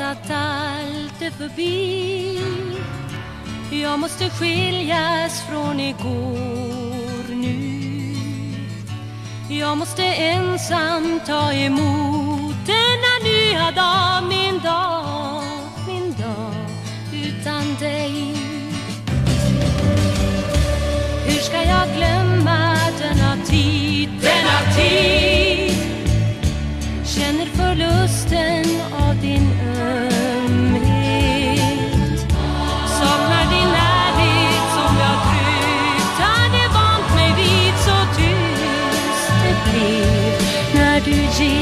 att allt är förbi. Jag måste skiljas från igår nu. Jag måste ensam ta emot denna nya dag Min dag, min dag utan dig. Hur ska jag glömma denna tid, denna tid du gick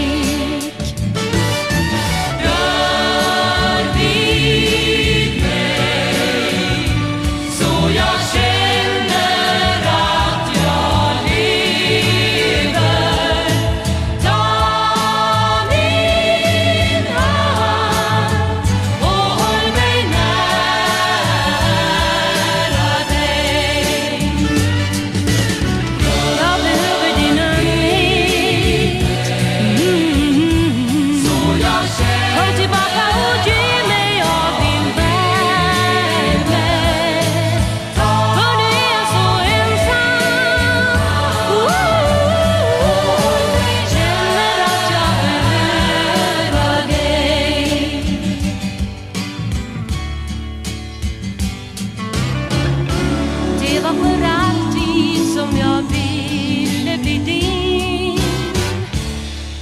kommer alltid som jag ville bli din.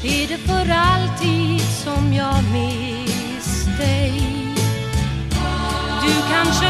Är det för alltid som jag minns dig? Du kanske